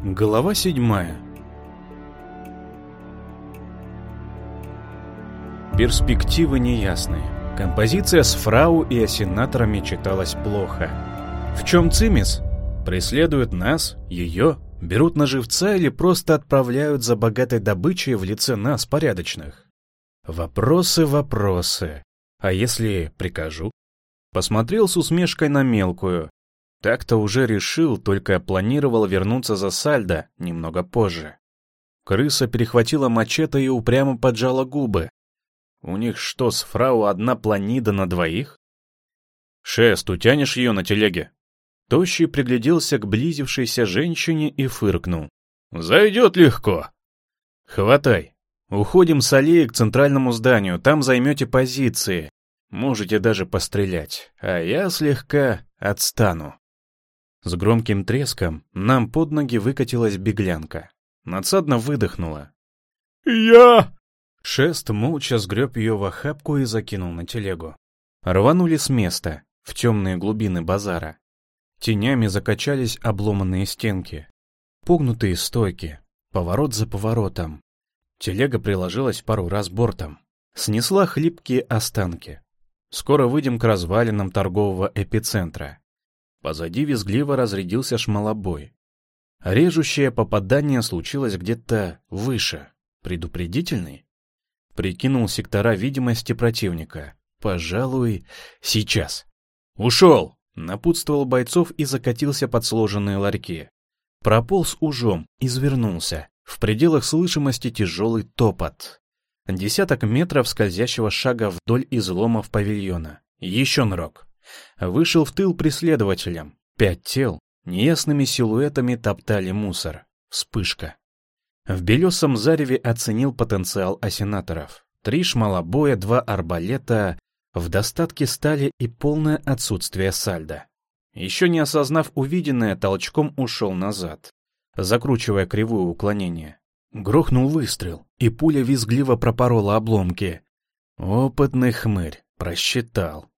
Глава седьмая Перспективы неясные. Композиция с фрау и осенаторами читалась плохо. В чем цимис? Преследуют нас, ее, берут на живца или просто отправляют за богатой добычей в лице нас, порядочных? Вопросы, вопросы. А если прикажу? Посмотрел с усмешкой на мелкую. Так-то уже решил, только планировал вернуться за сальдо немного позже. Крыса перехватила мачете и упрямо поджала губы. У них что, с фрау одна планида на двоих? «Шест, утянешь ее на телеге?» Тощий пригляделся к близившейся женщине и фыркнул. «Зайдет легко!» «Хватай. Уходим с аллеи к центральному зданию, там займете позиции. Можете даже пострелять, а я слегка отстану». С громким треском нам под ноги выкатилась беглянка. Надсадно выдохнула. «Я!» Шест молча сгреб ее в охапку и закинул на телегу. Рванули с места, в темные глубины базара. Тенями закачались обломанные стенки. Погнутые стойки, поворот за поворотом. Телега приложилась пару раз бортом. Снесла хлипкие останки. Скоро выйдем к развалинам торгового эпицентра. Позади визгливо разрядился шмалобой. Режущее попадание случилось где-то выше. Предупредительный? Прикинул сектора видимости противника. Пожалуй, сейчас. «Ушел!» — напутствовал бойцов и закатился под сложенные ларьки. Прополз ужом, извернулся. В пределах слышимости тяжелый топот. Десяток метров скользящего шага вдоль изломов павильона. Еще нырок. Вышел в тыл преследователям. Пять тел неясными силуэтами топтали мусор. Вспышка. В белесом зареве оценил потенциал осенаторов. Три шмалобоя, два арбалета, в достатке стали и полное отсутствие сальда. Еще не осознав увиденное, толчком ушел назад, закручивая кривую уклонение. Грохнул выстрел, и пуля визгливо пропорола обломки. Опытный хмырь, просчитал.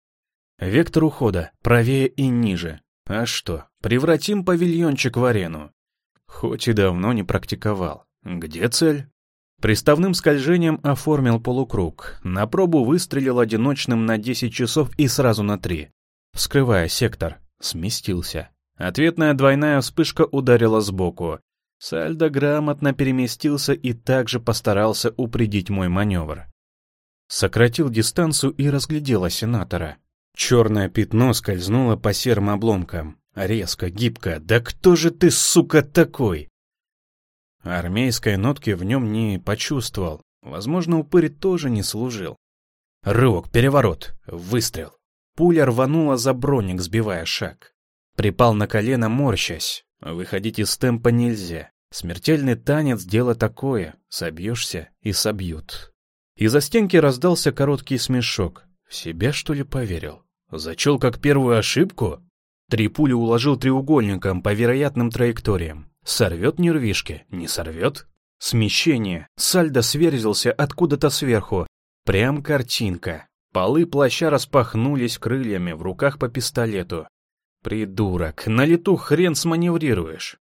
Вектор ухода правее и ниже. А что, превратим павильончик в арену? Хоть и давно не практиковал. Где цель? Приставным скольжением оформил полукруг. На пробу выстрелил одиночным на 10 часов и сразу на 3. Вскрывая сектор, сместился. Ответная двойная вспышка ударила сбоку. Сальдо грамотно переместился и также постарался упредить мой маневр. Сократил дистанцию и разглядел сенатора. Черное пятно скользнуло по серым обломкам. Резко, гибко. «Да кто же ты, сука, такой?» Армейской нотки в нем не почувствовал. Возможно, упырь тоже не служил. Рывок, переворот, выстрел. Пуля рванула за броник, сбивая шаг. Припал на колено, морщась. Выходить из темпа нельзя. Смертельный танец — дело такое. Собьешься и собьют. Из-за стенки раздался короткий смешок. В себя, что ли, поверил? Зачел как первую ошибку? Три пули уложил треугольником по вероятным траекториям. Сорвет нервишки? Не сорвет? Смещение. Сальдо сверзился откуда-то сверху. Прям картинка. Полы плаща распахнулись крыльями, в руках по пистолету. Придурок, на лету хрен сманеврируешь.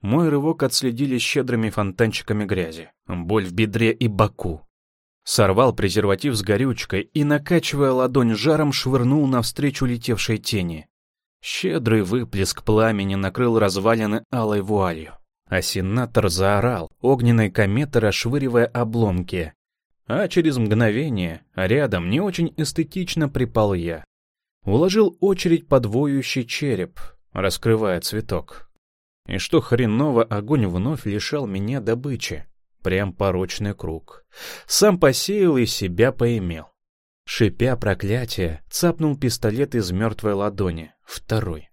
Мой рывок отследили щедрыми фонтанчиками грязи. Боль в бедре и боку. Сорвал презерватив с горючкой и, накачивая ладонь жаром, швырнул навстречу летевшей тени. Щедрый выплеск пламени накрыл развалины алой вуалью. А сенатор заорал, огненной кометы расшвыривая обломки. А через мгновение рядом не очень эстетично припал я. Уложил очередь под воющий череп, раскрывая цветок. И что хреново огонь вновь лишал меня добычи. Прям порочный круг. Сам посеял и себя поимел. Шипя проклятие, цапнул пистолет из мертвой ладони. Второй.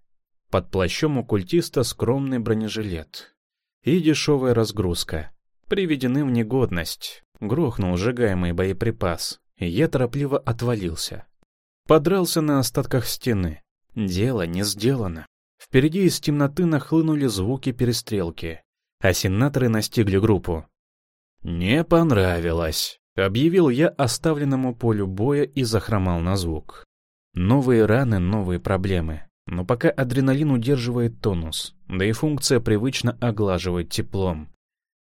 Под плащом у культиста скромный бронежилет. И дешевая разгрузка. Приведены в негодность. Грохнул сжигаемый боеприпас. Я торопливо отвалился. Подрался на остатках стены. Дело не сделано. Впереди из темноты нахлынули звуки перестрелки. А сенаторы настигли группу. «Не понравилось», — объявил я оставленному полю боя и захромал на звук. Новые раны, новые проблемы. Но пока адреналин удерживает тонус. да и функция привычно оглаживает теплом,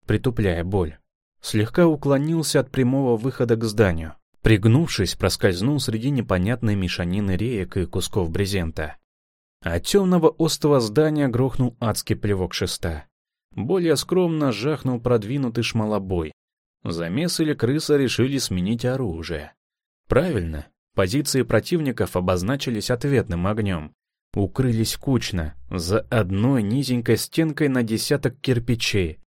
притупляя боль. Слегка уклонился от прямого выхода к зданию. Пригнувшись, проскользнул среди непонятной мешанины реек и кусков брезента. От темного острого здания грохнул адский плевок шеста. Более скромно жахнул продвинутый шмалобой. Замес или крыса решили сменить оружие. Правильно, позиции противников обозначились ответным огнем. Укрылись кучно, за одной низенькой стенкой на десяток кирпичей.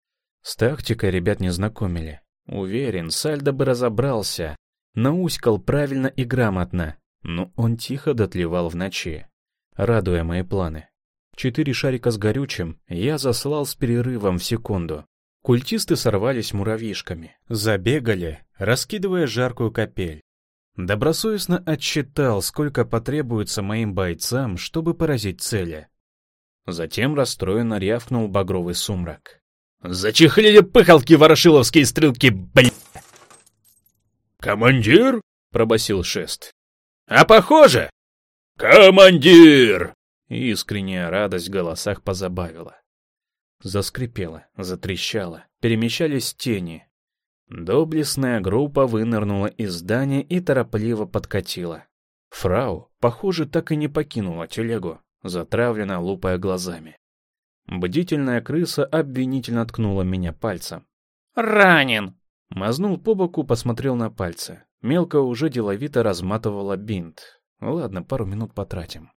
С тактикой ребят не знакомили. Уверен, Сальдо бы разобрался, науськал правильно и грамотно, но он тихо дотлевал в ночи, радуя мои планы. Четыре шарика с горючим я заслал с перерывом в секунду. Культисты сорвались муравьишками, забегали, раскидывая жаркую капель. Добросовестно отсчитал, сколько потребуется моим бойцам, чтобы поразить цели. Затем расстроенно рявкнул багровый сумрак. «Зачехлили пыхалки ворошиловские стрелки, блядь!» «Командир?» — пробасил шест. «А похоже!» «Командир!» Искренняя радость в голосах позабавила. Заскрипела, затрещала, перемещались тени. Доблестная группа вынырнула из здания и торопливо подкатила. Фрау, похоже, так и не покинула телегу, затравленно лупая глазами. Бдительная крыса обвинительно ткнула меня пальцем. «Ранен!» Мазнул по боку, посмотрел на пальцы. Мелко уже деловито разматывала бинт. Ладно, пару минут потратим.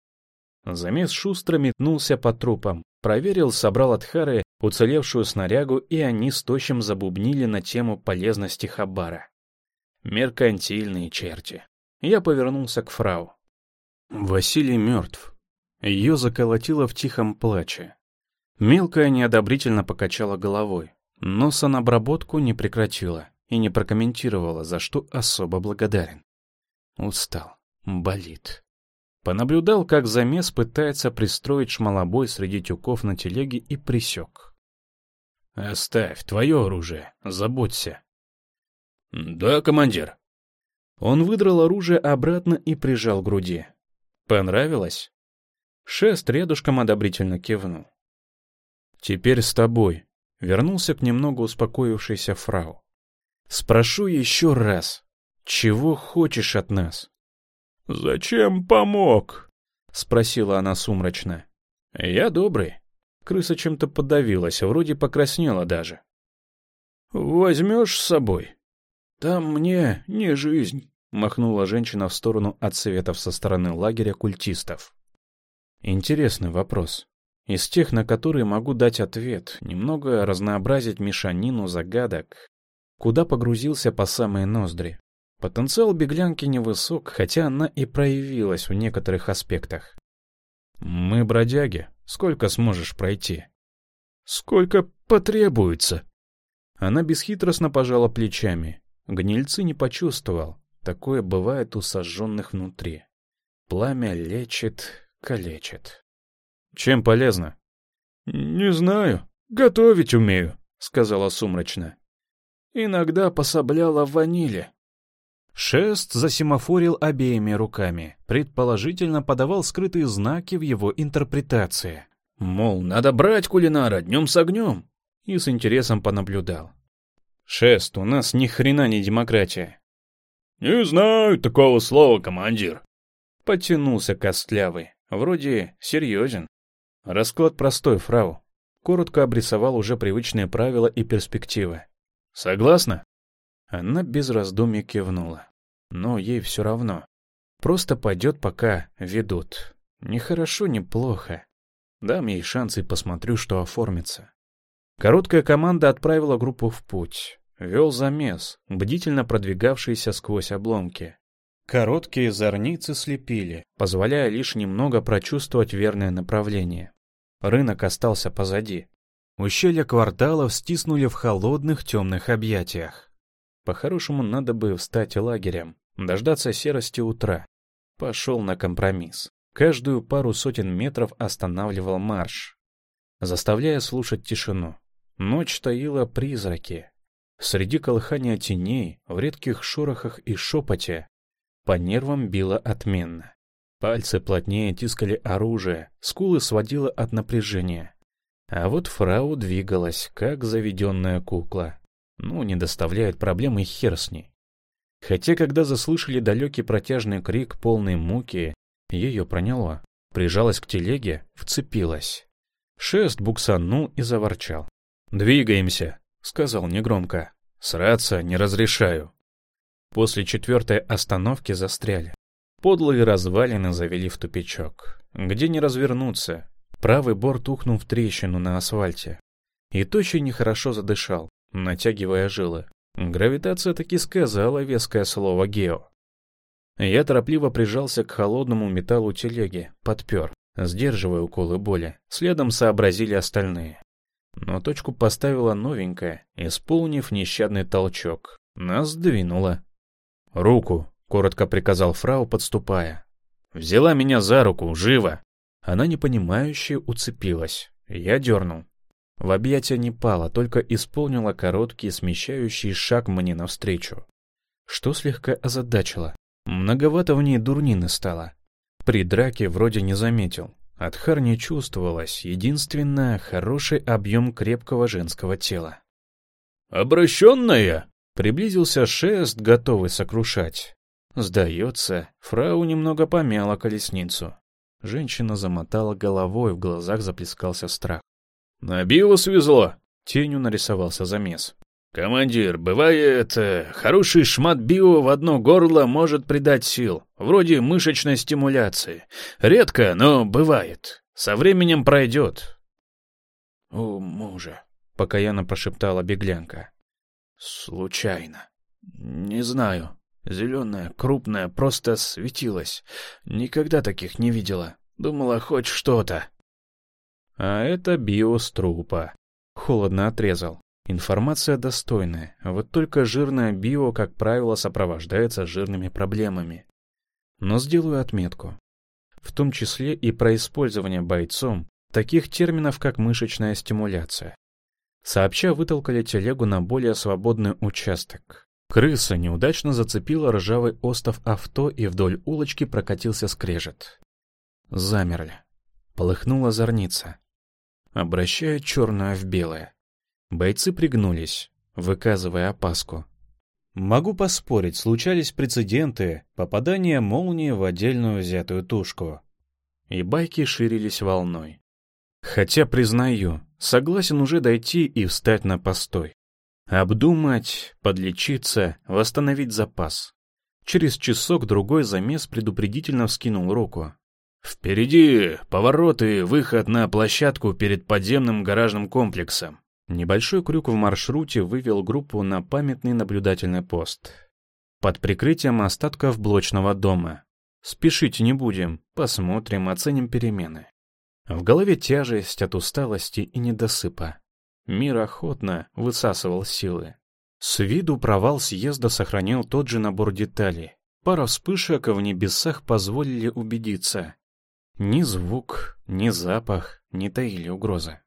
Замес шустро метнулся по трупам, проверил, собрал от Хары уцелевшую снарягу, и они с Тощим забубнили на тему полезности Хабара. Меркантильные черти. Я повернулся к фрау. Василий мертв. Ее заколотило в тихом плаче. Мелкая неодобрительно покачала головой, но санобработку не прекратила и не прокомментировала, за что особо благодарен. Устал. Болит. Понаблюдал, как замес пытается пристроить шмалобой среди тюков на телеге и присек. «Оставь твое оружие, заботься». «Да, командир». Он выдрал оружие обратно и прижал к груди. «Понравилось?» Шест рядышком одобрительно кивнул. «Теперь с тобой», — вернулся к немного успокоившейся фрау. «Спрошу еще раз, чего хочешь от нас?» «Зачем помог?» — спросила она сумрачно. «Я добрый». Крыса чем-то подавилась, вроде покраснела даже. «Возьмешь с собой?» «Там мне не жизнь», — махнула женщина в сторону отсветов со стороны лагеря культистов. Интересный вопрос. Из тех, на которые могу дать ответ, немного разнообразить мешанину загадок. Куда погрузился по самые ноздри? Потенциал беглянки невысок, хотя она и проявилась в некоторых аспектах. «Мы бродяги. Сколько сможешь пройти?» «Сколько потребуется?» Она бесхитростно пожала плечами. Гнильцы не почувствовал. Такое бывает у сожженных внутри. Пламя лечит, калечит. «Чем полезно?» «Не знаю. Готовить умею», — сказала сумрачно. «Иногда пособляла в ваниле. Шест засимофорил обеими руками, предположительно подавал скрытые знаки в его интерпретации. Мол, надо брать кулинара днем с огнем. И с интересом понаблюдал. Шест, у нас ни хрена не демократия. Не знаю такого слова, командир. Подтянулся костлявый. Вроде серьезен. Расклад простой, фрау. Коротко обрисовал уже привычные правила и перспективы. Согласна? Она без раздумий кивнула. Но ей все равно. Просто пойдет, пока ведут. Ни хорошо, ни плохо. Дам ей шанс и посмотрю, что оформится. Короткая команда отправила группу в путь. Вел замес, бдительно продвигавшийся сквозь обломки. Короткие зорницы слепили, позволяя лишь немного прочувствовать верное направление. Рынок остался позади. Ущелья кварталов стиснули в холодных темных объятиях. По-хорошему, надо бы встать лагерем, дождаться серости утра. Пошел на компромисс. Каждую пару сотен метров останавливал марш, заставляя слушать тишину. Ночь таила призраки. Среди колыхания теней, в редких шорохах и шепоте, по нервам било отменно. Пальцы плотнее тискали оружие, скулы сводило от напряжения. А вот фрау двигалась, как заведенная кукла. Ну, не доставляет проблем и хер с ней. Хотя, когда заслышали далекий протяжный крик полной муки, ее проняло. Прижалась к телеге, вцепилась. Шест буксанул и заворчал. «Двигаемся», — сказал негромко. «Сраться не разрешаю». После четвертой остановки застряли. Подлые развалины завели в тупичок. Где не развернуться? Правый борт ухнул в трещину на асфальте. И тощий нехорошо задышал, натягивая жилы. Гравитация таки сказала веское слово «гео». Я торопливо прижался к холодному металлу телеги, подпер, сдерживая уколы боли. Следом сообразили остальные. Но точку поставила новенькая, исполнив нещадный толчок. Нас двинуло. «Руку!» — коротко приказал фрау, подступая. «Взяла меня за руку, живо!» Она непонимающе уцепилась. Я дернул. В объятия не пала, только исполнила короткий смещающий шаг мне навстречу. Что слегка озадачило. Многовато в ней дурнины стало. При драке вроде не заметил. От Харни чувствовалось единственное хороший объем крепкого женского тела. «Обращенная!» — приблизился шест, готовый сокрушать. Сдается, фрау немного помяла колесницу. Женщина замотала головой, в глазах заплескался страх. «На био свезло!» — тенью нарисовался замес. «Командир, бывает, э, хороший шмат био в одно горло может придать сил, вроде мышечной стимуляции. Редко, но бывает. Со временем пройдет». «У мужа», — покаянно прошептала беглянка. «Случайно. Не знаю. Зеленая, крупная, просто светилась. Никогда таких не видела. Думала, хоть что-то». «А это био с трупа», — холодно отрезал. Информация достойная, вот только жирное био, как правило, сопровождается жирными проблемами. Но сделаю отметку. В том числе и про использование бойцом таких терминов, как мышечная стимуляция. Сообща вытолкали телегу на более свободный участок. Крыса неудачно зацепила ржавый остов авто и вдоль улочки прокатился скрежет. Замерли. Полыхнула зорница. Обращая черное в белое. Бойцы пригнулись, выказывая опаску. Могу поспорить, случались прецеденты попадания молнии в отдельную взятую тушку. И байки ширились волной. Хотя, признаю, согласен уже дойти и встать на постой. Обдумать, подлечиться, восстановить запас. Через часок-другой замес предупредительно вскинул руку. «Впереди поворот и выход на площадку перед подземным гаражным комплексом. Небольшой крюк в маршруте вывел группу на памятный наблюдательный пост. Под прикрытием остатков блочного дома. Спешить не будем, посмотрим, оценим перемены. В голове тяжесть от усталости и недосыпа. Мир охотно высасывал силы. С виду провал съезда сохранил тот же набор деталей. Пара вспышек в небесах позволили убедиться. Ни звук, ни запах не таили угрозы.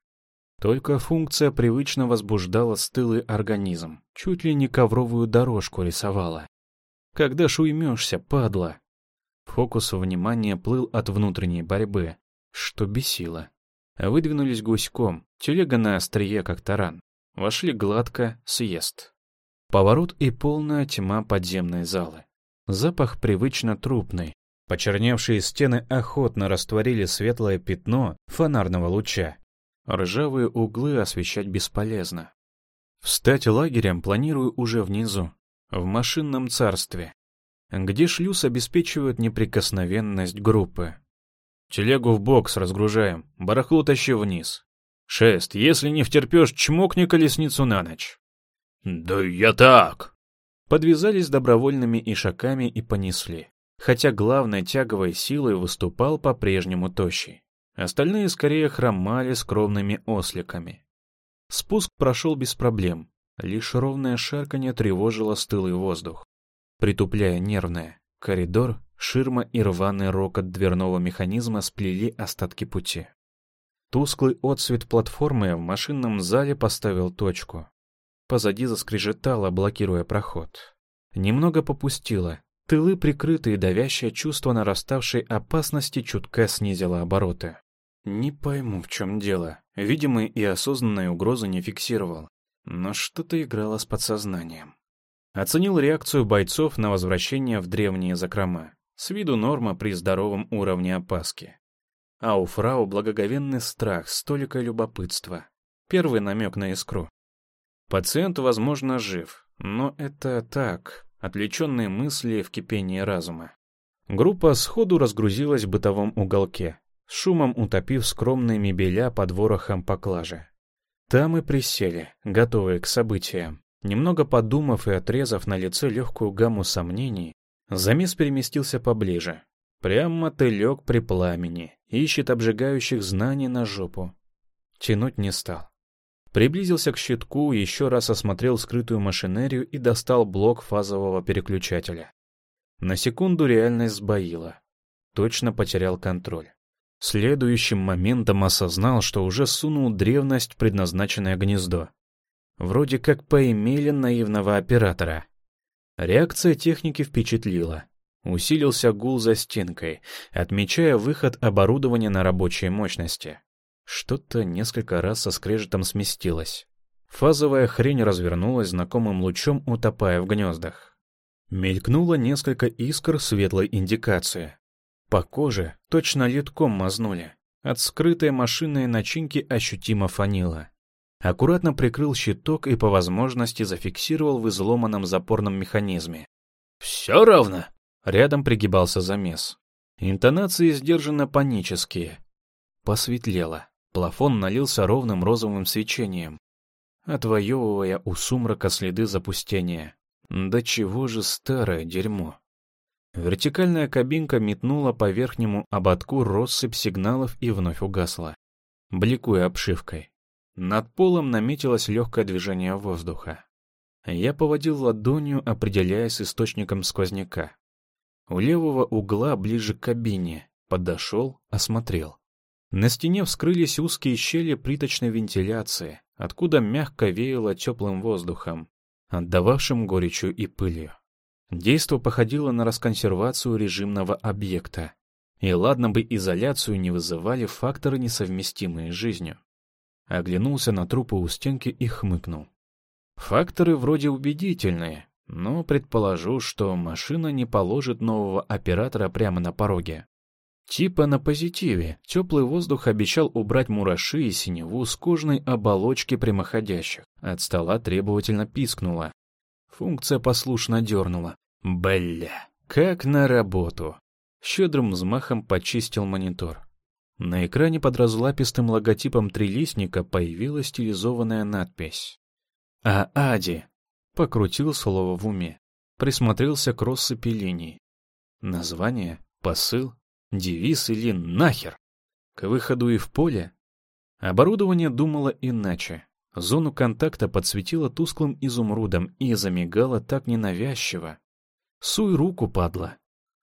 Только функция привычно возбуждала стылый организм, чуть ли не ковровую дорожку рисовала. Когда ж уймешься, падла? Фокус внимания плыл от внутренней борьбы, что бесило. Выдвинулись гуськом, телега на острие, как таран. Вошли гладко, съезд. Поворот и полная тьма подземной залы. Запах привычно трупный. Почерневшие стены охотно растворили светлое пятно фонарного луча. Ржавые углы освещать бесполезно. Встать лагерем планирую уже внизу, в машинном царстве, где шлюз обеспечивает неприкосновенность группы. Телегу в бокс разгружаем, барахло тащи вниз. Шест, если не втерпешь, чмокни колесницу на ночь. Да я так. Подвязались добровольными ишаками и понесли, хотя главной тяговой силой выступал по-прежнему тощий. Остальные скорее хромали скромными осликами. Спуск прошел без проблем, лишь ровное шарканье тревожило стылый воздух, притупляя нервное. Коридор, ширма и рваный рокот дверного механизма сплели остатки пути. Тусклый отсвет платформы в машинном зале поставил точку. Позади заскрежетало, блокируя проход. Немного попустило. Тылы, прикрытые давящее чувство нараставшей опасности, чутка снизило обороты. Не пойму, в чем дело. Видимые и осознанные угрозы не фиксировал. Но что-то играло с подсознанием. Оценил реакцию бойцов на возвращение в древние закрома. С виду норма при здоровом уровне опаски. А у фрау благоговенный страх, столика любопытства. Первый намек на искру. Пациент, возможно, жив, но это так, отвлеченные мысли в кипении разума. Группа сходу разгрузилась в бытовом уголке, шумом утопив скромные мебеля под ворохом поклажи. Там и присели, готовые к событиям. Немного подумав и отрезав на лице легкую гамму сомнений, замес переместился поближе. Прямо мотылек при пламени, ищет обжигающих знаний на жопу. Тянуть не стал. Приблизился к щитку, еще раз осмотрел скрытую машинерию и достал блок фазового переключателя. На секунду реальность сбоила. Точно потерял контроль. Следующим моментом осознал, что уже сунул древность в предназначенное гнездо. Вроде как поимели наивного оператора. Реакция техники впечатлила. Усилился гул за стенкой, отмечая выход оборудования на рабочие мощности. Что-то несколько раз со скрежетом сместилось. Фазовая хрень развернулась знакомым лучом, утопая в гнездах. Мелькнуло несколько искр светлой индикации. По коже точно литком мазнули. От скрытой машинной начинки ощутимо фанило. Аккуратно прикрыл щиток и по возможности зафиксировал в изломанном запорном механизме. «Все равно!» Рядом пригибался замес. Интонации сдержанно панические. Посветлело. Плафон налился ровным розовым свечением, отвоевывая у сумрака следы запустения. Да чего же старое дерьмо. Вертикальная кабинка метнула по верхнему ободку россыпь сигналов и вновь угасла, бликуя обшивкой. Над полом наметилось легкое движение воздуха. Я поводил ладонью, определяясь источником сквозняка. У левого угла, ближе к кабине, подошел, осмотрел. На стене вскрылись узкие щели плиточной вентиляции, откуда мягко веяло теплым воздухом отдававшим горечью и пылью. Действо походило на расконсервацию режимного объекта. И ладно бы изоляцию не вызывали факторы, несовместимые с жизнью. Оглянулся на трупы у стенки и хмыкнул. Факторы вроде убедительные, но предположу, что машина не положит нового оператора прямо на пороге. Типа на позитиве теплый воздух обещал убрать мураши и синеву с кожной оболочки прямоходящих. От стола требовательно пискнула. Функция послушно дернула. Бля, как на работу. Щедрым взмахом почистил монитор. На экране под разлапистым логотипом трилистника появилась стилизованная надпись. «А Ади!» Покрутил слово в уме. Присмотрелся к россыпи линий. Название, посыл, Девиз или нахер? К выходу и в поле? Оборудование думало иначе. Зону контакта подсветило тусклым изумрудом и замигало так ненавязчиво. Суй руку, падла.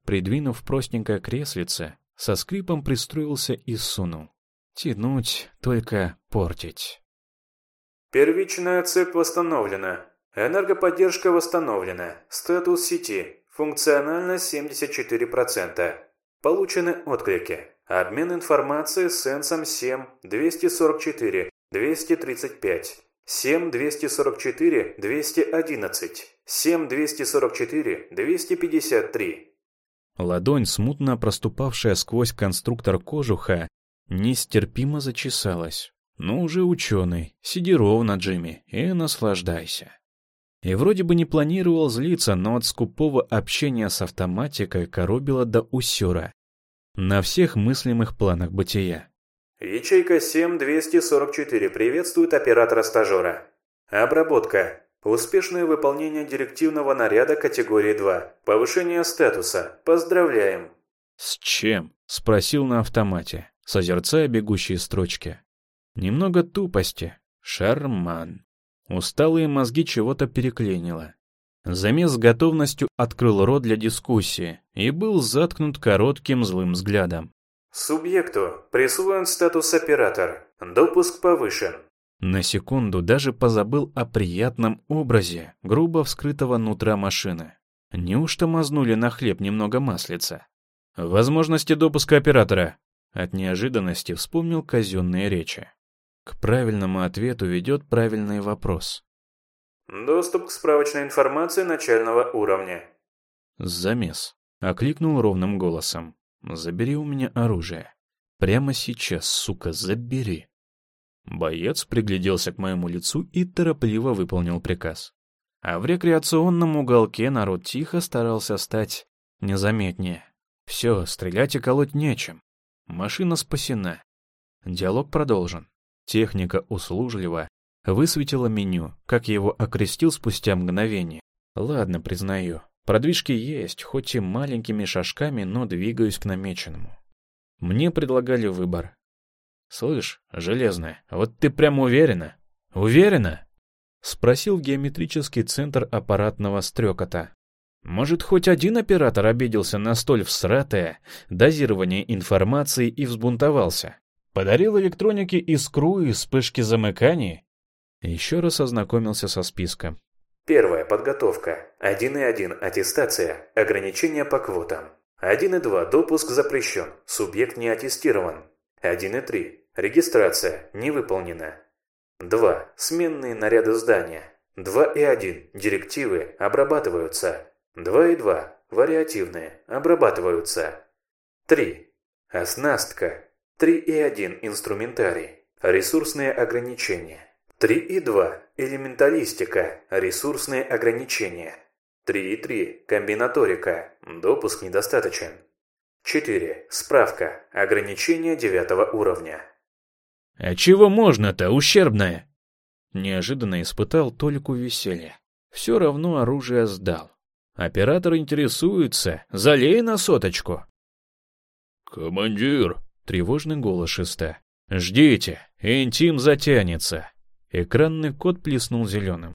Придвинув простенькое креслице, со скрипом пристроился и сунул. Тянуть, только портить. Первичная цепь восстановлена. Энергоподдержка восстановлена. Статус сети. Функциональность 74%. Получены отклики. Обмен информацией с сенсом 7 244 235. 7 244 211. 7 244 253. Ладонь, смутно проступавшая сквозь конструктор кожуха, нестерпимо зачесалась. Ну уже ученый, сиди ровно, Джимми, и наслаждайся. И вроде бы не планировал злиться, но от скупого общения с автоматикой коробило до усера. На всех мыслимых планах бытия. Ячейка 7244 приветствует оператора-стажера. Обработка. Успешное выполнение директивного наряда категории 2. Повышение статуса. Поздравляем. «С чем?» — спросил на автомате, созерцая бегущие строчки. Немного тупости. Шарман. Усталые мозги чего-то переклинило. Замес с готовностью открыл рот для дискуссии и был заткнут коротким злым взглядом. Субъекту присвоен статус оператор. Допуск повышен. На секунду даже позабыл о приятном образе грубо вскрытого нутра машины. Неужто мазнули на хлеб немного маслица? Возможности допуска оператора. От неожиданности вспомнил казенные речи. К правильному ответу ведет правильный вопрос. Доступ к справочной информации начального уровня. Замес. Окликнул ровным голосом. Забери у меня оружие. Прямо сейчас, сука, забери. Боец пригляделся к моему лицу и торопливо выполнил приказ. А в рекреационном уголке народ тихо старался стать незаметнее. Все, стрелять и колоть нечем. Машина спасена. Диалог продолжен. Техника услужливо высветила меню, как его окрестил спустя мгновение. Ладно, признаю, продвижки есть, хоть и маленькими шажками, но двигаюсь к намеченному. Мне предлагали выбор. Слышь, железная, вот ты прям уверена? Уверена? Спросил геометрический центр аппаратного стрекота. Может, хоть один оператор обиделся на столь всратое дозирование информации и взбунтовался? Подарил электронике искру и вспышки замыканий? Еще раз ознакомился со списком. Первая подготовка. 1.1 аттестация. Ограничения по квотам. 1.2 допуск запрещен. Субъект не аттестирован. 1.3 регистрация не выполнена. 2. Сменные наряды здания. 2.1 директивы обрабатываются. 2.2 вариативные обрабатываются. 3. Оснастка. 3.1 инструментарий. Ресурсные ограничения. 3.2 элементалистика. Ресурсные ограничения. 3.3 комбинаторика. Допуск недостаточен. 4. Справка. Ограничение девятого уровня. «А чего можно-то, ущербное?» Неожиданно испытал только веселье. Все равно оружие сдал. Оператор интересуется, залей на соточку. «Командир!» — тревожный голос шеста. «Ждите, интим затянется». Экранный код плеснул зеленым.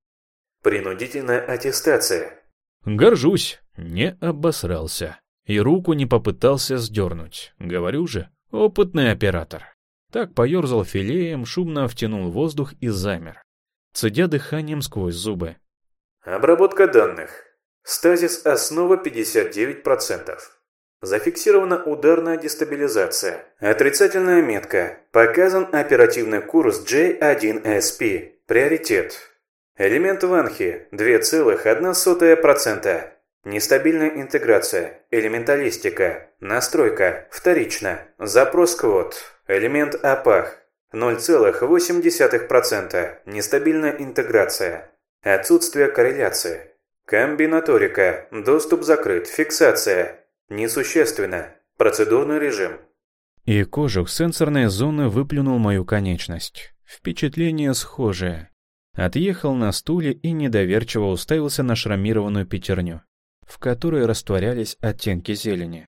Принудительная аттестация. Горжусь, не обосрался. И руку не попытался сдернуть. Говорю же, опытный оператор. Так поерзал филеем, шумно втянул воздух и замер, цедя дыханием сквозь зубы. Обработка данных. Стазис основа 59%. Зафиксирована ударная дестабилизация. Отрицательная метка. Показан оперативный курс J1SP. Приоритет. Элемент Ванхи 2,1%. Нестабильная интеграция. Элементалистика. Настройка. Вторично. Запрос квот. Элемент АПАХ. 0,8%. Нестабильная интеграция. Отсутствие корреляции. Комбинаторика. Доступ закрыт. Фиксация. Несущественно. Процедурный режим. И кожух сенсорной зоны выплюнул мою конечность. Впечатление схожее. Отъехал на стуле и недоверчиво уставился на шрамированную пятерню, в которой растворялись оттенки зелени.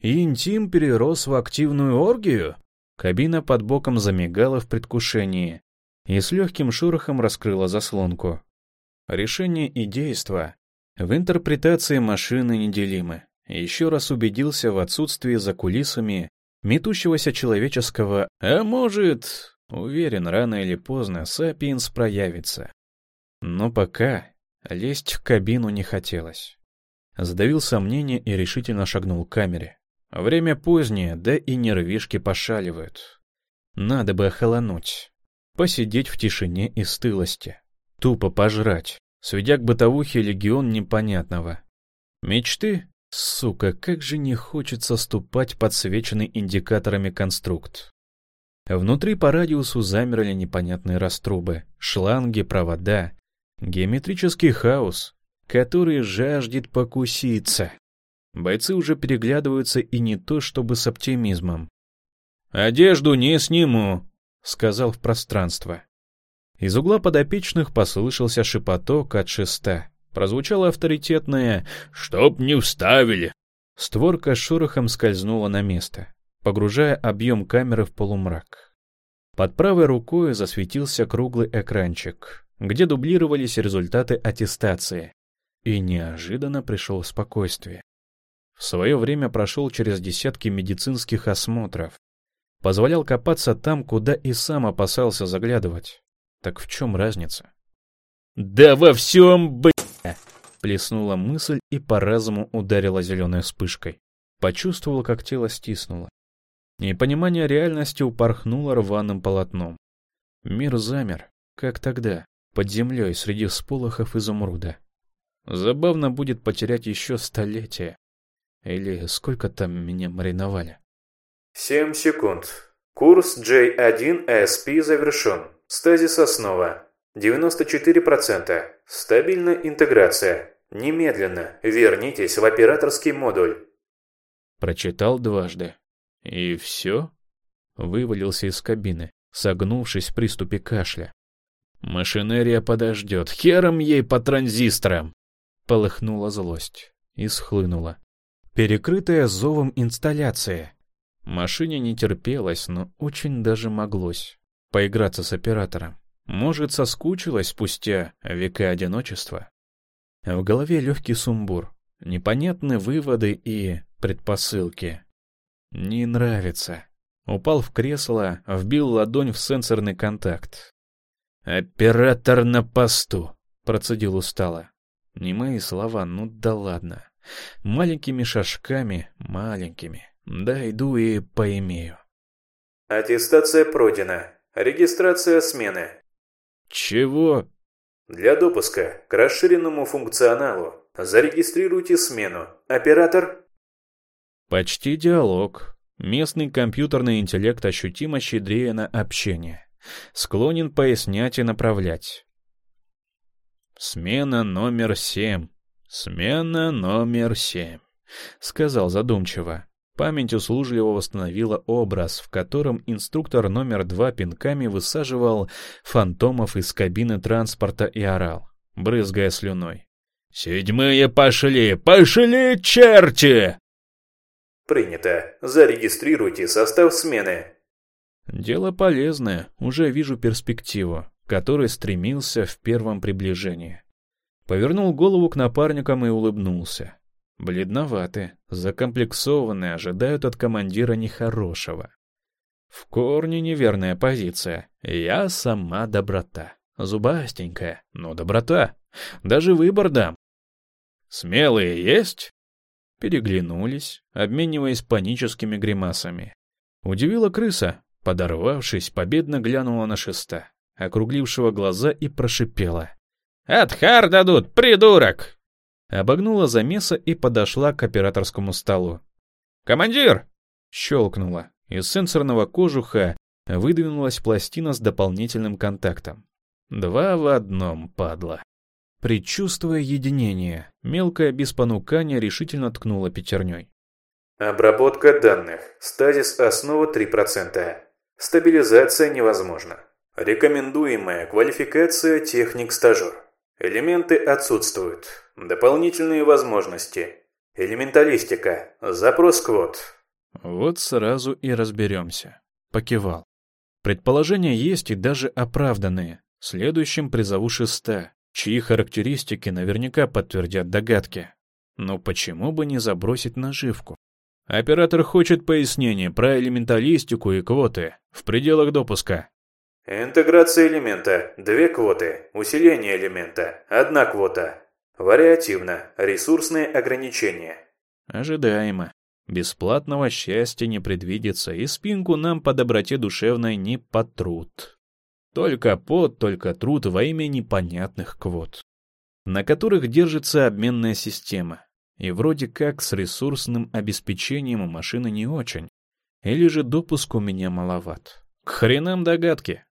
интим перерос в активную оргию? Кабина под боком замигала в предвкушении и с легким шорохом раскрыла заслонку. Решение и действо в интерпретации машины неделимы еще раз убедился в отсутствии за кулисами метущегося человеческого «а может...» Уверен, рано или поздно Сапиенс проявится. Но пока лезть в кабину не хотелось. Задавил сомнение и решительно шагнул к камере. Время позднее, да и нервишки пошаливают. Надо бы охолонуть. Посидеть в тишине и стылости. Тупо пожрать, сведя к бытовухе легион непонятного. Мечты Сука, как же не хочется ступать подсвеченный индикаторами конструкт. Внутри по радиусу замерли непонятные раструбы, шланги, провода, геометрический хаос, который жаждет покуситься. Бойцы уже переглядываются и не то чтобы с оптимизмом. «Одежду не сниму», — сказал в пространство. Из угла подопечных послышался шепоток от шеста. Прозвучало авторитетное «Чтоб не вставили!». Створка шорохом скользнула на место, погружая объем камеры в полумрак. Под правой рукой засветился круглый экранчик, где дублировались результаты аттестации. И неожиданно пришло спокойствие. В свое время прошел через десятки медицинских осмотров. Позволял копаться там, куда и сам опасался заглядывать. Так в чем разница? «Да во всем, блядь!» Плеснула мысль и по разуму ударила зеленой вспышкой. Почувствовал, как тело стиснуло. И понимание реальности упорхнуло рваным полотном. Мир замер, как тогда, под землей среди всполохов изумруда. Забавно будет потерять еще столетие. Или сколько там меня мариновали? Семь секунд. Курс J1SP завершен. Стазис основа. 94%. Стабильная интеграция. Немедленно вернитесь в операторский модуль. Прочитал дважды. И все? Вывалился из кабины, согнувшись в приступе кашля. Машинерия подождет, хером ей по транзисторам! Полыхнула злость и схлынула. Перекрытая зовом инсталляция. Машине не терпелось, но очень даже моглось. Поиграться с оператором. Может, соскучилась спустя века одиночества? В голове легкий сумбур, непонятные выводы и предпосылки. Не нравится. Упал в кресло, вбил ладонь в сенсорный контакт. «Оператор на посту», — процедил устало. Не мои слова, ну да ладно. Маленькими шажками, маленькими. Дойду и поимею. Аттестация пройдена. Регистрация смены. Чего? Для допуска к расширенному функционалу зарегистрируйте смену. Оператор? Почти диалог. Местный компьютерный интеллект ощутимо щедрее на общение. Склонен пояснять и направлять. Смена номер семь. Смена номер семь, сказал задумчиво. Память услужливо восстановила образ, в котором инструктор номер два пинками высаживал фантомов из кабины транспорта и орал, брызгая слюной. «Седьмые пошли! Пошли, черти!» «Принято. Зарегистрируйте состав смены». Дело полезное, уже вижу перспективу, которой стремился в первом приближении. Повернул голову к напарникам и улыбнулся. Бледноваты, закомплексованные, ожидают от командира нехорошего. В корне неверная позиция. Я сама доброта. Зубастенькая, но доброта. Даже выбор дам. Смелые есть? Переглянулись, обмениваясь паническими гримасами. Удивила крыса, подорвавшись, победно глянула на шеста, округлившего глаза и прошипела. «Отхар дадут, придурок!» Обогнула замеса и подошла к операторскому столу. «Командир!» — щелкнула. Из сенсорного кожуха выдвинулась пластина с дополнительным контактом. Два в одном, падла. Предчувствуя единение, мелкая без понукания решительно ткнула пятерней. Обработка данных. Стазис основа 3%. Стабилизация невозможна. Рекомендуемая квалификация техник-стажер. Элементы отсутствуют. Дополнительные возможности. Элементалистика. Запрос квот. Вот сразу и разберемся. Покивал. Предположения есть и даже оправданные. Следующим призову шеста, чьи характеристики наверняка подтвердят догадки. Но почему бы не забросить наживку? Оператор хочет пояснения про элементалистику и квоты в пределах допуска. Интеграция элемента – две квоты. Усиление элемента – одна квота. Вариативно. Ресурсные ограничения. Ожидаемо. Бесплатного счастья не предвидится, и спинку нам по доброте душевной не потрут. Только пот, только труд во имя непонятных квот, на которых держится обменная система. И вроде как с ресурсным обеспечением у машины не очень. Или же допуск у меня маловат. К хренам догадки.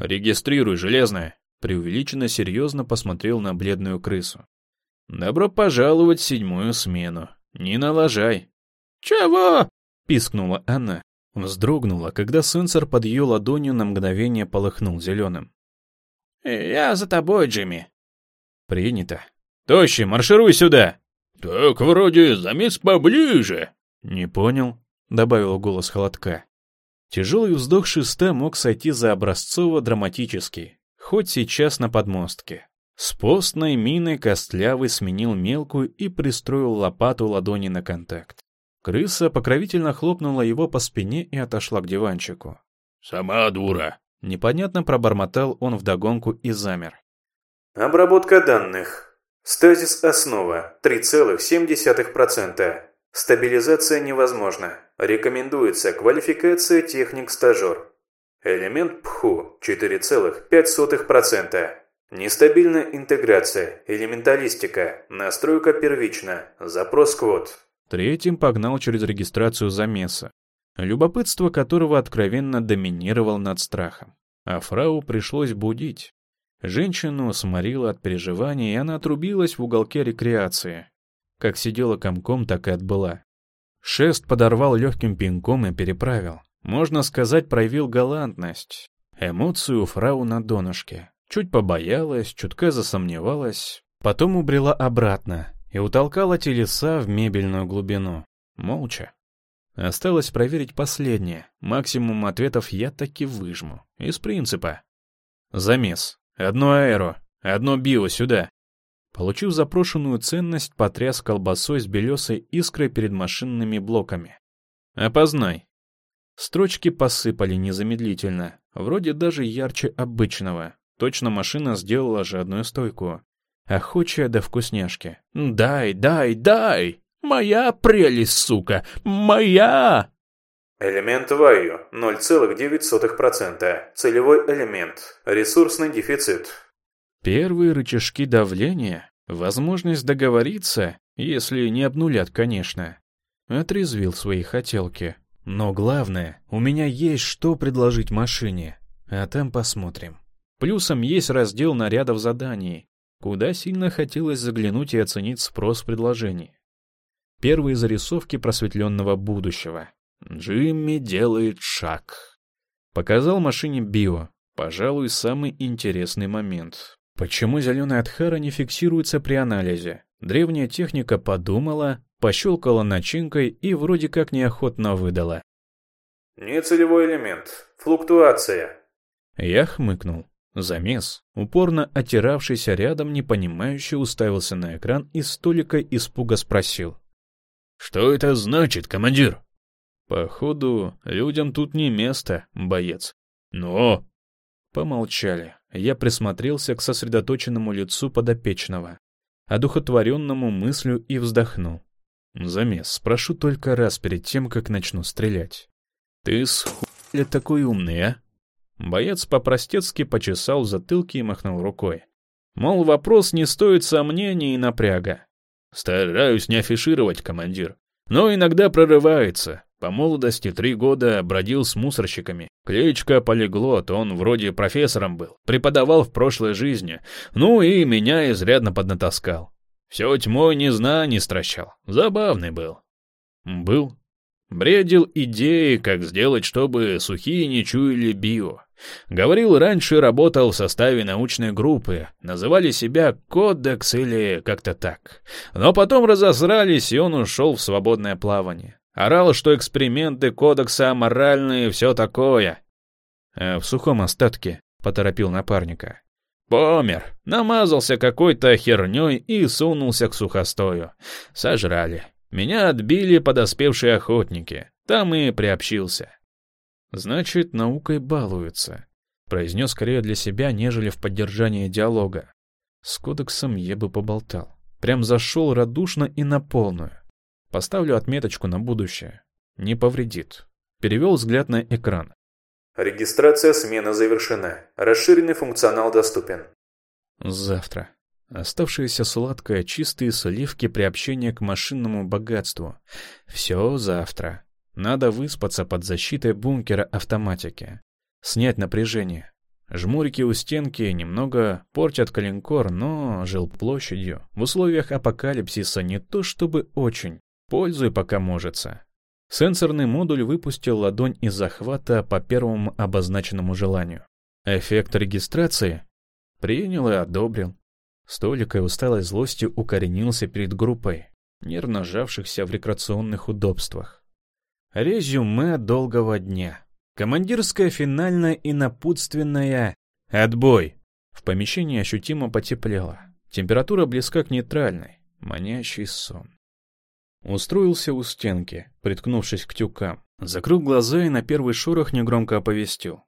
«Регистрируй, железная!» Преувеличенно серьезно посмотрел на бледную крысу. «Добро пожаловать в седьмую смену. Не налажай!» «Чего?» — пискнула она. Вздрогнула, когда сенсор под ее ладонью на мгновение полыхнул зеленым. «Я за тобой, Джимми». «Принято. Тощий, маршируй сюда!» «Так вроде замес поближе». «Не понял», — добавил голос холодка. Тяжелый вздох шеста мог сойти за образцово-драматический, хоть сейчас на подмостке. С постной миной костлявый сменил мелкую и пристроил лопату ладони на контакт. Крыса покровительно хлопнула его по спине и отошла к диванчику. «Сама дура!» Непонятно пробормотал он вдогонку и замер. Обработка данных. Стазис основа 3,7%. Стабилизация невозможна. Рекомендуется квалификация техник-стажер. Элемент ПХУ 4,5%. Нестабильная интеграция, элементалистика, настройка первична, запрос код. Третьим погнал через регистрацию замеса, любопытство которого откровенно доминировал над страхом. А фрау пришлось будить. Женщину сморила от переживаний, и она отрубилась в уголке рекреации. Как сидела комком, так и отбыла. Шест подорвал легким пинком и переправил. Можно сказать, проявил галантность. Эмоцию фрау на донышке. Чуть побоялась, чутка засомневалась, потом убрела обратно и утолкала телеса в мебельную глубину. Молча. Осталось проверить последнее. Максимум ответов я таки выжму. Из принципа. Замес. Одно аэро, одно био сюда. Получив запрошенную ценность, потряс колбасой с белесой искрой перед машинными блоками. «Опознай». Строчки посыпали незамедлительно, вроде даже ярче обычного. Точно машина сделала же одну стойку. Охочая до вкусняшки. «Дай, дай, дай! Моя прелесть, сука! Моя!» Элемент Вайю 0,9%. Целевой элемент. Ресурсный дефицит. Первые рычажки давления, возможность договориться, если не обнулят, конечно, отрезвил свои хотелки. Но главное, у меня есть что предложить машине, а там посмотрим. Плюсом есть раздел нарядов заданий, куда сильно хотелось заглянуть и оценить спрос предложений. Первые зарисовки просветленного будущего. Джимми делает шаг. Показал машине био, пожалуй, самый интересный момент. Почему зеленая Адхара не фиксируется при анализе? Древняя техника подумала, пощелкала начинкой и вроде как неохотно выдала. Нецелевой элемент. Флуктуация. Я хмыкнул. Замес, упорно отиравшийся рядом, непонимающе уставился на экран и столика испуга спросил. «Что это значит, командир?» «Походу, людям тут не место, боец». «Но...» Помолчали. Я присмотрелся к сосредоточенному лицу подопечного, одухотворенному мыслью и вздохнул. Замес, спрошу только раз перед тем, как начну стрелять. Ты с хуя такой умный, а? Боец по-простецки почесал в затылке и махнул рукой. Мол, вопрос не стоит сомнений и напряга. Стараюсь не афишировать, командир. Но иногда прорывается. По молодости три года бродил с мусорщиками. Кличка Полиглот, он вроде профессором был, преподавал в прошлой жизни. Ну и меня изрядно поднатаскал. Все тьмой не знаний стращал. Забавный был. Был. Бредил идеи, как сделать, чтобы сухие не чуяли био. Говорил, раньше работал в составе научной группы, называли себя «Кодекс» или как-то так. Но потом разосрались, и он ушел в свободное плавание. Орал, что эксперименты кодекса аморальные и все такое. А в сухом остатке поторопил напарника. Помер, намазался какой-то херней и сунулся к сухостою. Сожрали. Меня отбили подоспевшие охотники. Там и приобщился. Значит, наукой балуются. Произнес скорее для себя, нежели в поддержании диалога. С кодексом я бы поболтал. Прям зашел радушно и на полную. Поставлю отметочку на будущее. Не повредит. Перевел взгляд на экран. Регистрация смены завершена. Расширенный функционал доступен. Завтра. Оставшееся сладкое, чистые сливки приобщения к машинному богатству. Все завтра. Надо выспаться под защитой бункера автоматики. Снять напряжение. Жмурики у стенки немного портят калинкор, но жил площадью. В условиях апокалипсиса не то чтобы очень. Пользуй, пока можется. Сенсорный модуль выпустил ладонь из захвата по первому обозначенному желанию. Эффект регистрации принял и одобрил. Столикой усталой злости укоренился перед группой, нервно сжавшихся в рекреационных удобствах. Резюме долгого дня. Командирская финальная и напутственная «Отбой!» В помещении ощутимо потеплело. Температура близка к нейтральной. Манящий сон. Устроился у стенки, приткнувшись к тюкам. Закрыл глаза и на первый шорох негромко оповестил.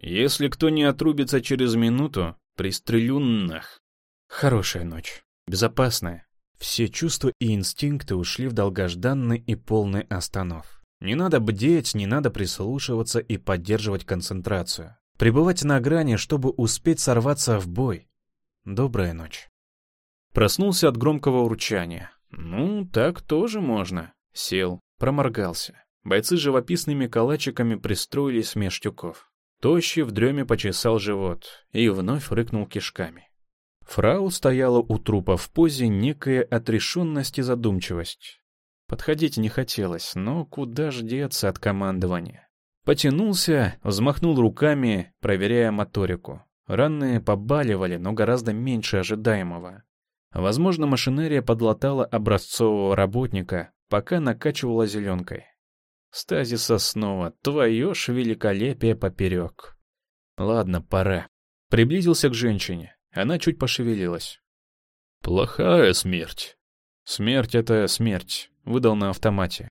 «Если кто не отрубится через минуту, пристрелю нах». Хорошая ночь. Безопасная. Все чувства и инстинкты ушли в долгожданный и полный останов. Не надо бдеть, не надо прислушиваться и поддерживать концентрацию. Пребывать на грани, чтобы успеть сорваться в бой. Добрая ночь. Проснулся от громкого урчания. Ну, так тоже можно. Сел, проморгался. Бойцы живописными калачиками пристроились меж тюков. Тощий в дреме почесал живот и вновь рыкнул кишками. Фрау стояла у трупа в позе некая отрешенность и задумчивость. Подходить не хотелось, но куда ж деться от командования? Потянулся, взмахнул руками, проверяя моторику. Раны побаливали, но гораздо меньше ожидаемого. Возможно, машинерия подлатала образцового работника, пока накачивала зеленкой. Стазиса снова, твое ж великолепие поперек. Ладно, пора. Приблизился к женщине. Она чуть пошевелилась. «Плохая смерть». «Смерть — это смерть», — выдал на автомате.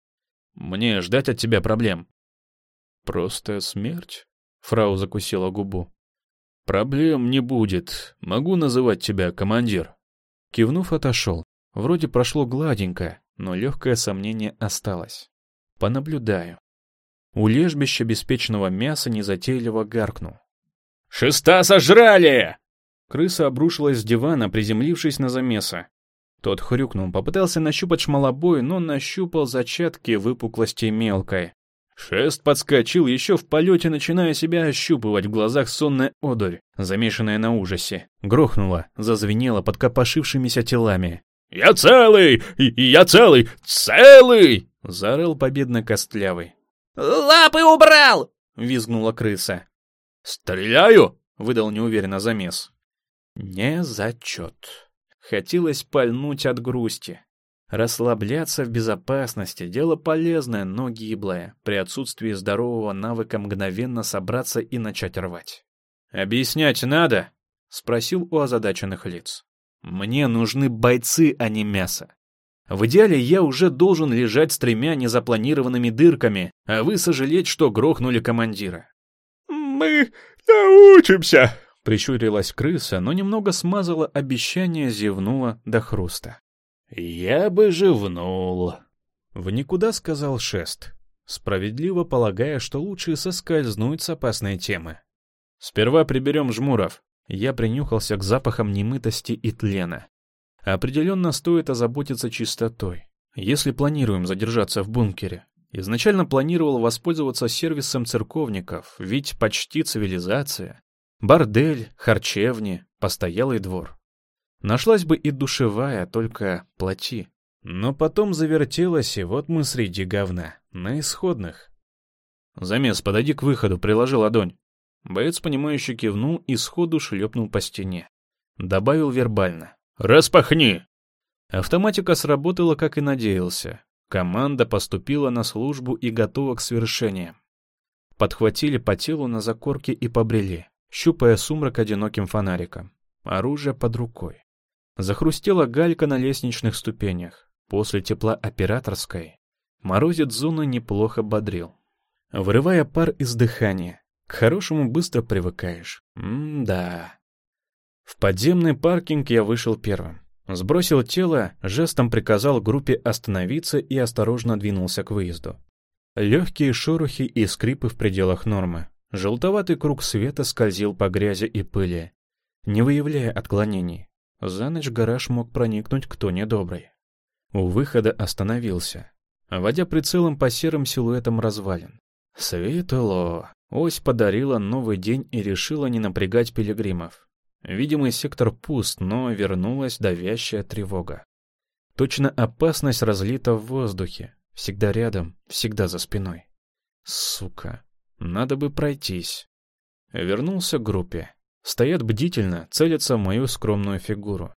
«Мне ждать от тебя проблем». «Просто смерть?» — фрау закусила губу. «Проблем не будет. Могу называть тебя командир». Кивнув, отошел. Вроде прошло гладенько, но легкое сомнение осталось. Понаблюдаю. У лежбища беспечного мяса незатейливо гаркнул. «Шеста сожрали!» Крыса обрушилась с дивана, приземлившись на замеса. Тот хрюкнул, попытался нащупать шмалобой, но нащупал зачатки выпуклости мелкой. Шест подскочил еще в полете, начиная себя ощупывать в глазах сонная одурь, замешанная на ужасе. Грохнула, зазвенела под копошившимися телами. «Я целый! Я целый! Целый!» — заорал победно Костлявый. «Лапы убрал!» — визгнула крыса. «Стреляю!» — выдал неуверенно замес. Не зачет. Хотелось пальнуть от грусти. Расслабляться в безопасности — дело полезное, но гиблое, при отсутствии здорового навыка мгновенно собраться и начать рвать. «Объяснять надо?» — спросил у озадаченных лиц. «Мне нужны бойцы, а не мясо. В идеале я уже должен лежать с тремя незапланированными дырками, а вы сожалеть, что грохнули командира». «Мы научимся!» Прищурилась крыса, но немного смазала обещание, зевнула до хруста. «Я бы живнул!» В никуда сказал шест, справедливо полагая, что лучше соскользнуть с опасной темы. «Сперва приберем жмуров». Я принюхался к запахам немытости и тлена. Определенно стоит озаботиться чистотой, если планируем задержаться в бункере. Изначально планировал воспользоваться сервисом церковников, ведь почти цивилизация. Бордель, харчевни, постоялый двор. Нашлась бы и душевая, только плати. Но потом завертелась, и вот мы среди говна, на исходных. Замес, подойди к выходу, приложи ладонь. Боец, понимающе кивнул и сходу шлепнул по стене. Добавил вербально. «Распахни!» Автоматика сработала, как и надеялся. Команда поступила на службу и готова к свершениям. Подхватили по телу на закорке и побрели щупая сумрак одиноким фонариком. Оружие под рукой. Захрустела галька на лестничных ступенях. После тепла операторской морозит зону неплохо бодрил. Вырывая пар из дыхания, к хорошему быстро привыкаешь. М-да. В подземный паркинг я вышел первым. Сбросил тело, жестом приказал группе остановиться и осторожно двинулся к выезду. Легкие шорохи и скрипы в пределах нормы. Желтоватый круг света скользил по грязи и пыли, не выявляя отклонений. За ночь в гараж мог проникнуть кто недобрый. У выхода остановился, водя прицелом по серым силуэтам развалин. Светло. Ось подарила новый день и решила не напрягать пилигримов. Видимый сектор пуст, но вернулась давящая тревога. Точно опасность разлита в воздухе. Всегда рядом, всегда за спиной. Сука. Надо бы пройтись. Вернулся к группе. Стоят бдительно, целятся в мою скромную фигуру.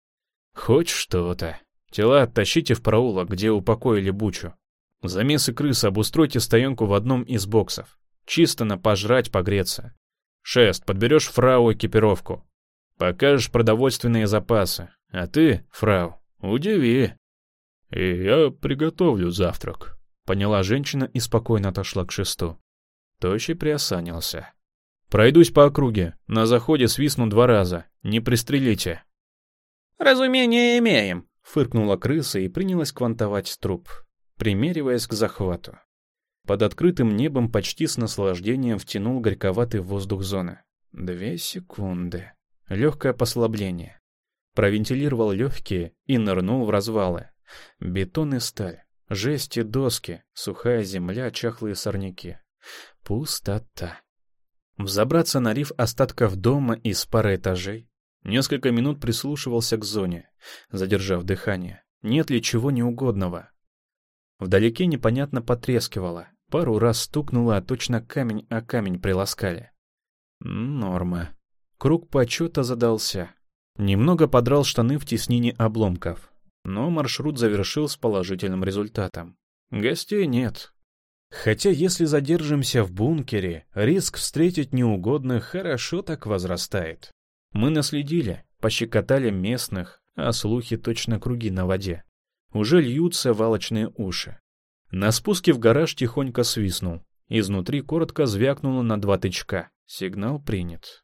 Хоть что-то. Тела оттащите в проулок, где упокоили Бучу. Замесы крысы обустройте стоянку в одном из боксов. Чисто на пожрать, погреться. Шест, подберешь фрау экипировку. Покажешь продовольственные запасы. А ты, фрау, удиви. И я приготовлю завтрак. Поняла женщина и спокойно отошла к шесту. Тощий приосанился. «Пройдусь по округе. На заходе свистну два раза. Не пристрелите». «Разумение имеем. Фыркнула крыса и принялась квантовать труп, примериваясь к захвату. Под открытым небом почти с наслаждением втянул горьковатый воздух зоны. Две секунды. Легкое послабление. Провентилировал легкие и нырнул в развалы. Бетон и сталь, жесть и доски, сухая земля, чахлые сорняки. Пустота. Взобраться на риф остатков дома из пары этажей. Несколько минут прислушивался к зоне, задержав дыхание. Нет ли чего неугодного? Вдалеке непонятно потрескивало. Пару раз стукнуло, а точно камень о камень приласкали. Норма. Круг почета задался. Немного подрал штаны в теснине обломков. Но маршрут завершил с положительным результатом. Гостей нет. Хотя если задержимся в бункере, риск встретить неугодных хорошо так возрастает. Мы наследили, пощекотали местных, а слухи точно круги на воде. Уже льются валочные уши. На спуске в гараж тихонько свистнул. Изнутри коротко звякнуло на два тычка. Сигнал принят.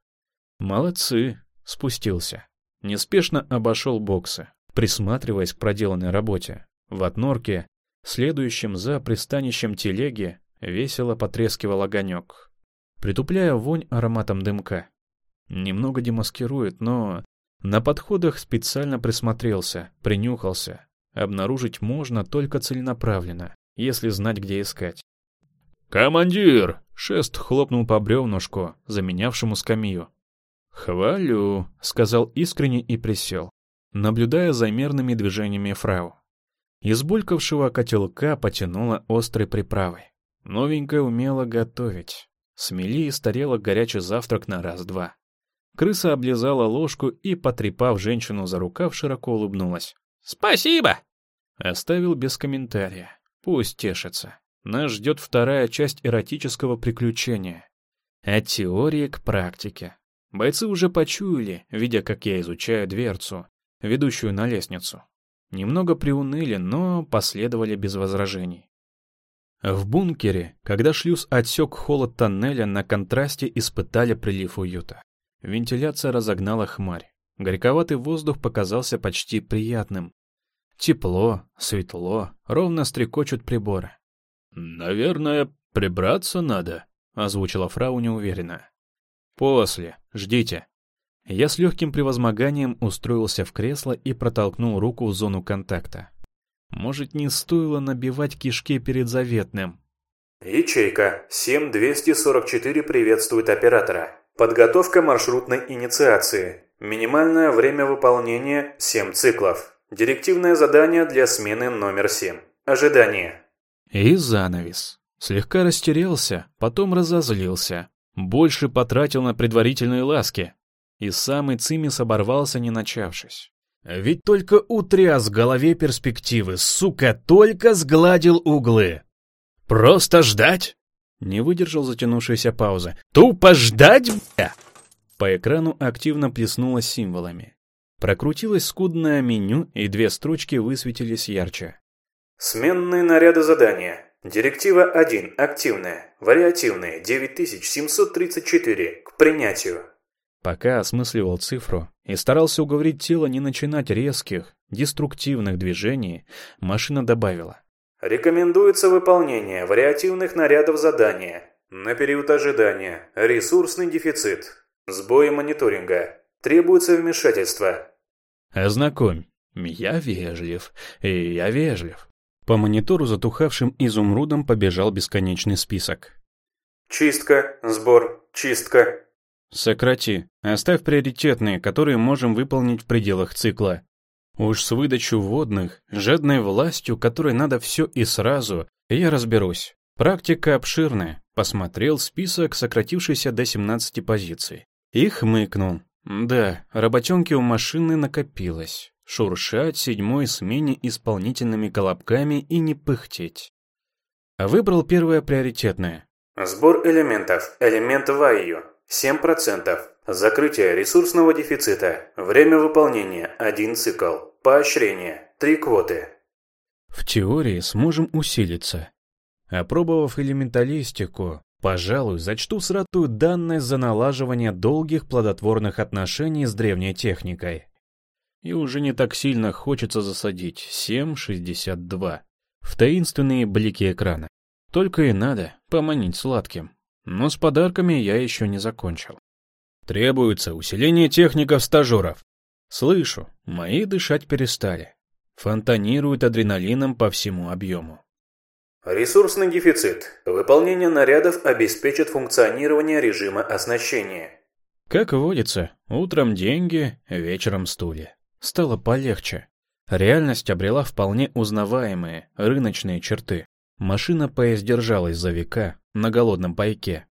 Молодцы, спустился. Неспешно обошел боксы, присматриваясь к проделанной работе. В отнорке, следующем за пристанищем телеги, весело потрескивал огонек, притупляя вонь ароматом дымка. Немного демаскирует, но на подходах специально присмотрелся, принюхался. Обнаружить можно только целенаправленно если знать, где искать. «Командир!» — шест хлопнул по бревнушку, заменявшему скамью. «Хвалю», — сказал искренне и присел, наблюдая за мерными движениями фрау. Из булькавшего котелка потянуло острой приправой. Новенькая умела готовить. Смели из тарелок горячий завтрак на раз-два. Крыса облизала ложку и, потрепав женщину за рукав, широко улыбнулась. «Спасибо!» Оставил без комментария. Пусть тешится. Нас ждет вторая часть эротического приключения. От теории к практике. Бойцы уже почуяли, видя, как я изучаю дверцу, ведущую на лестницу. Немного приуныли, но последовали без возражений. В бункере, когда шлюз отсек холод тоннеля, на контрасте испытали прилив уюта. Вентиляция разогнала хмарь. Горьковатый воздух показался почти приятным, Тепло, светло, ровно стрекочут приборы. «Наверное, прибраться надо», — озвучила фрау неуверенно. «После. Ждите». Я с легким превозмоганием устроился в кресло и протолкнул руку в зону контакта. Может, не стоило набивать кишки перед заветным? Ячейка 7244 приветствует оператора. Подготовка маршрутной инициации. Минимальное время выполнения 7 циклов. Директивное задание для смены номер 7. Ожидание. И занавес. Слегка растерялся, потом разозлился. Больше потратил на предварительные ласки. И самый цимис оборвался, не начавшись. Ведь только утряс в голове перспективы, сука, только сгладил углы. «Просто ждать?» Не выдержал затянувшейся паузы. «Тупо ждать, бля!» По экрану активно плеснуло символами. Прокрутилось скудное меню, и две строчки высветились ярче. Сменные наряды задания. Директива 1. Активная. Вариативная. 9734. К принятию. Пока осмысливал цифру и старался уговорить тело не начинать резких, деструктивных движений, машина добавила. Рекомендуется выполнение вариативных нарядов задания. На период ожидания. Ресурсный дефицит. Сбои мониторинга. Требуется вмешательство. Ознакомь. Я вежлив. И я вежлив. По монитору затухавшим изумрудом побежал бесконечный список. Чистка, сбор, чистка. Сократи. Оставь приоритетные, которые можем выполнить в пределах цикла. Уж с выдачей водных, жадной властью, которой надо все и сразу, я разберусь. Практика обширная. Посмотрел список, сократившийся до 17 позиций. И хмыкнул. Да, работенки у машины накопилось. Шуршать седьмой смене исполнительными колобками и не пыхтеть. Выбрал первое приоритетное. Сбор элементов. Элемент Вайю. 7%. Закрытие ресурсного дефицита. Время выполнения. Один цикл. Поощрение. Три квоты. В теории сможем усилиться. Опробовав элементалистику, Пожалуй, зачту сратую данность за налаживание долгих плодотворных отношений с древней техникой. и уже не так сильно хочется засадить 7,62 в таинственные блики экрана. Только и надо поманить сладким. Но с подарками я еще не закончил. Требуется усиление техников-стажеров. Слышу, мои дышать перестали. Фонтанируют адреналином по всему объему. Ресурсный дефицит. Выполнение нарядов обеспечит функционирование режима оснащения. Как водится, утром деньги, вечером стулья. Стало полегче. Реальность обрела вполне узнаваемые рыночные черты. Машина поиздержалась за века на голодном пайке.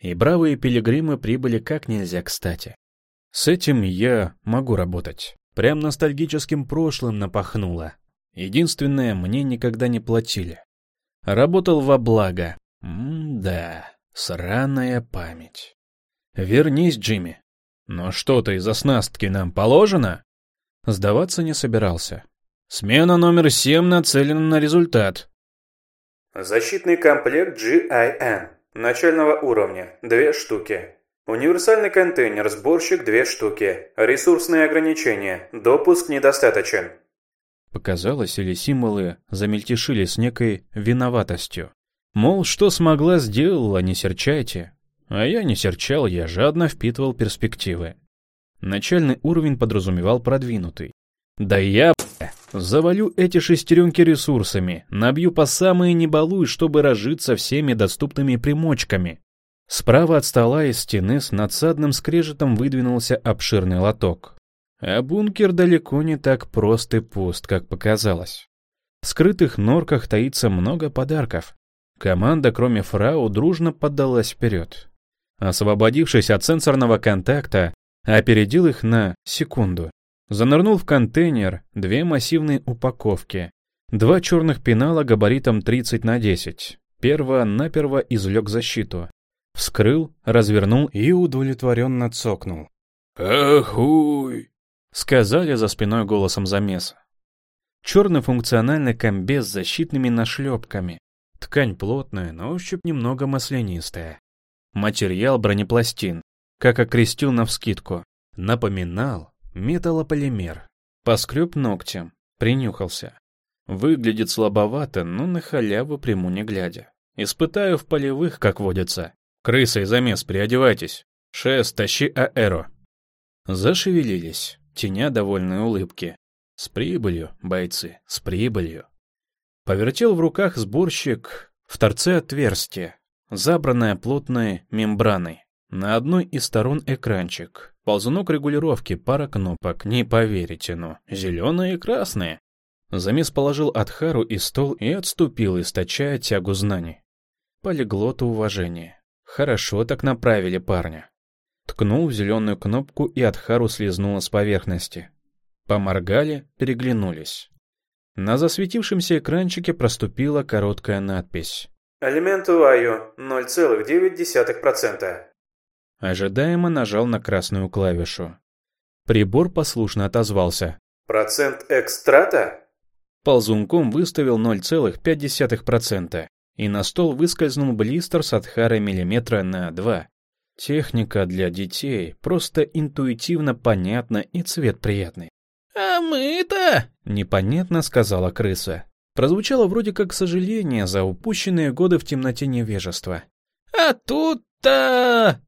И бравые пилигримы прибыли как нельзя кстати. С этим я могу работать. Прям ностальгическим прошлым напахнуло. Единственное, мне никогда не платили. Работал во благо. М-да, сраная память. Вернись, Джимми. Но что-то из оснастки нам положено? Сдаваться не собирался. Смена номер семь нацелена на результат. Защитный комплект GIN. Начального уровня. Две штуки. Универсальный контейнер, сборщик две штуки. Ресурсные ограничения. Допуск недостаточен. Показалось, или символы замельтешили с некой виноватостью. Мол, что смогла, сделала, не серчайте. А я не серчал, я жадно впитывал перспективы. Начальный уровень подразумевал продвинутый. Да я, завалю эти шестеренки ресурсами, набью по самые не чтобы разжиться всеми доступными примочками. Справа от стола из стены с надсадным скрежетом выдвинулся обширный лоток. А бункер далеко не так прост и пуст, как показалось. В скрытых норках таится много подарков. Команда, кроме фрау, дружно поддалась вперед. Освободившись от сенсорного контакта, опередил их на секунду. Занырнул в контейнер две массивные упаковки. Два черных пенала габаритом 30 на 10. Перво-наперво извлек защиту. Вскрыл, развернул и удовлетворенно цокнул. «Ахуй!» — сказали за спиной голосом замеса. Черный функциональный комбез с защитными нашлепками. Ткань плотная, на ощупь немного маслянистая. Материал бронепластин, как окрестил навскидку. Напоминал металлополимер. Поскреб ногтем, принюхался. Выглядит слабовато, но на халяву приму не глядя. Испытаю в полевых, как водится. Крыса и замес, приодевайтесь. Шест, тащи аэро. Зашевелились, теня довольной улыбки. С прибылью, бойцы, с прибылью. Повертел в руках сборщик в торце отверстие, забранное плотной мембраной. На одной из сторон экранчик. Ползунок регулировки, пара кнопок, не поверите, но зеленые и красные. Замес положил Адхару и стол и отступил, источая тягу знаний. Полиглоту уважения. Хорошо так направили парня. Ткнул в зеленую кнопку, и Адхару слезнула с поверхности. Поморгали, переглянулись. На засветившемся экранчике проступила короткая надпись. Элемент Ваю 0,9%. Ожидаемо нажал на красную клавишу. Прибор послушно отозвался. Процент экстрата? Ползунком выставил 0,5%, и на стол выскользнул блистер с отхарой миллиметра на 2. Техника для детей, просто интуитивно понятна и цвет приятный. «А мы-то...» — непонятно сказала крыса. Прозвучало вроде как сожаление за упущенные годы в темноте невежества. «А тут-то...»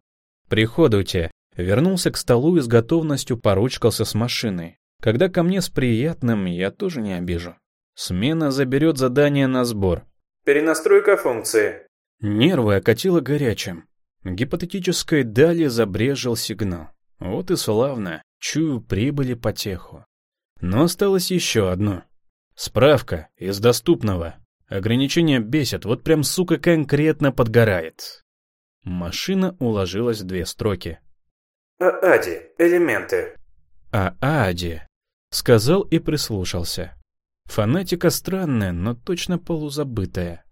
«Приходуйте». Вернулся к столу и с готовностью поручкался с машиной. Когда ко мне с приятным, я тоже не обижу. Смена заберет задание на сбор. Перенастройка функции. Нервы окатило горячим. Гипотетической дали забрежил сигнал. Вот и славно. Чую прибыли потеху. Но осталось еще одно. Справка из доступного. Ограничения бесят, вот прям сука конкретно подгорает. Машина уложилась в две строки. ААДи. Элементы. ААДи. Сказал и прислушался. Фанатика странная, но точно полузабытая.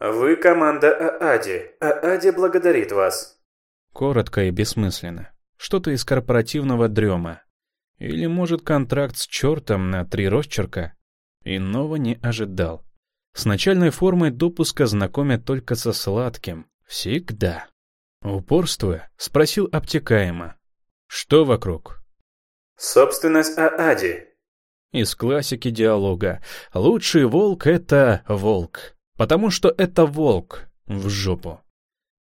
Вы команда ААДи. ААДи благодарит вас. Коротко и бессмысленно. Что-то из корпоративного дрема. Или, может, контракт с чертом на три росчерка? Иного не ожидал. С начальной формой допуска знакомят только со сладким, Всегда. Упорствуя, спросил обтекаемо. Что вокруг? Собственность Аади. Из классики диалога. Лучший волк — это волк. Потому что это волк. В жопу.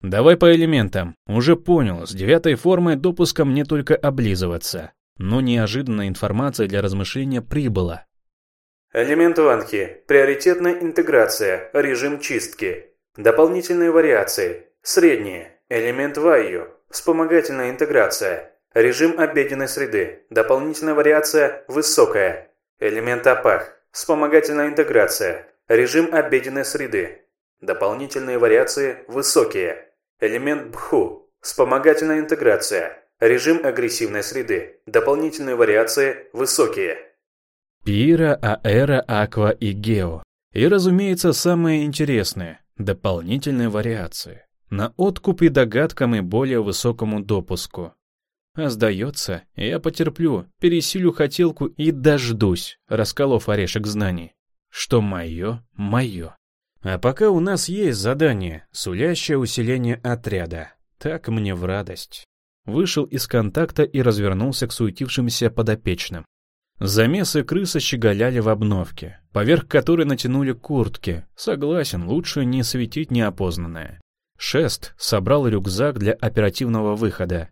Давай по элементам. Уже понял, с девятой формой допуска мне только облизываться. Но неожиданная информация для размышления прибыла. Элемент ванки. Приоритетная интеграция. Режим чистки. Дополнительные вариации. Средние. Элемент вайю. Вспомогательная интеграция. Режим обеденной среды. Дополнительная вариация высокая. Элемент опах. Вспомогательная интеграция. Режим обеденной среды. Дополнительные вариации высокие. Элемент бху. Вспомогательная интеграция. Режим агрессивной среды. Дополнительные вариации высокие. Пира, Аэра, Аква и Гео. И, разумеется, самые интересные — дополнительные вариации. На откуп и догадкам и более высокому допуску. А сдается, я потерплю, пересилю хотелку и дождусь, расколов орешек знаний. Что мое, мое. А пока у нас есть задание, сулящее усиление отряда. Так мне в радость. Вышел из контакта и развернулся к суетившимся подопечным. Замесы крысы щеголяли в обновке, поверх которой натянули куртки. Согласен, лучше не светить неопознанное. Шест собрал рюкзак для оперативного выхода.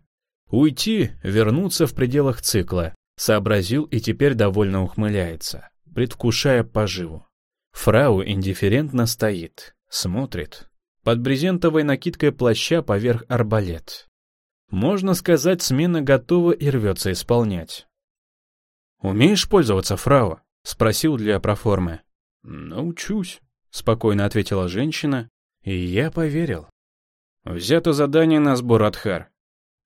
Уйти, вернуться в пределах цикла. Сообразил и теперь довольно ухмыляется, предвкушая поживу. Фрау индифферентно стоит, смотрит. Под брезентовой накидкой плаща поверх арбалет. Можно сказать, смена готова и рвется исполнять. «Умеешь пользоваться, фрау?» — спросил для проформы. «Научусь», — спокойно ответила женщина, и я поверил. Взято задание на сбор Адхар.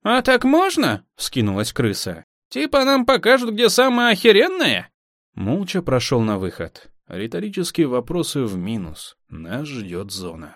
«А так можно?» — вскинулась крыса. «Типа нам покажут, где самое охеренное?» Молча прошел на выход. Риторические вопросы в минус. Нас ждет зона.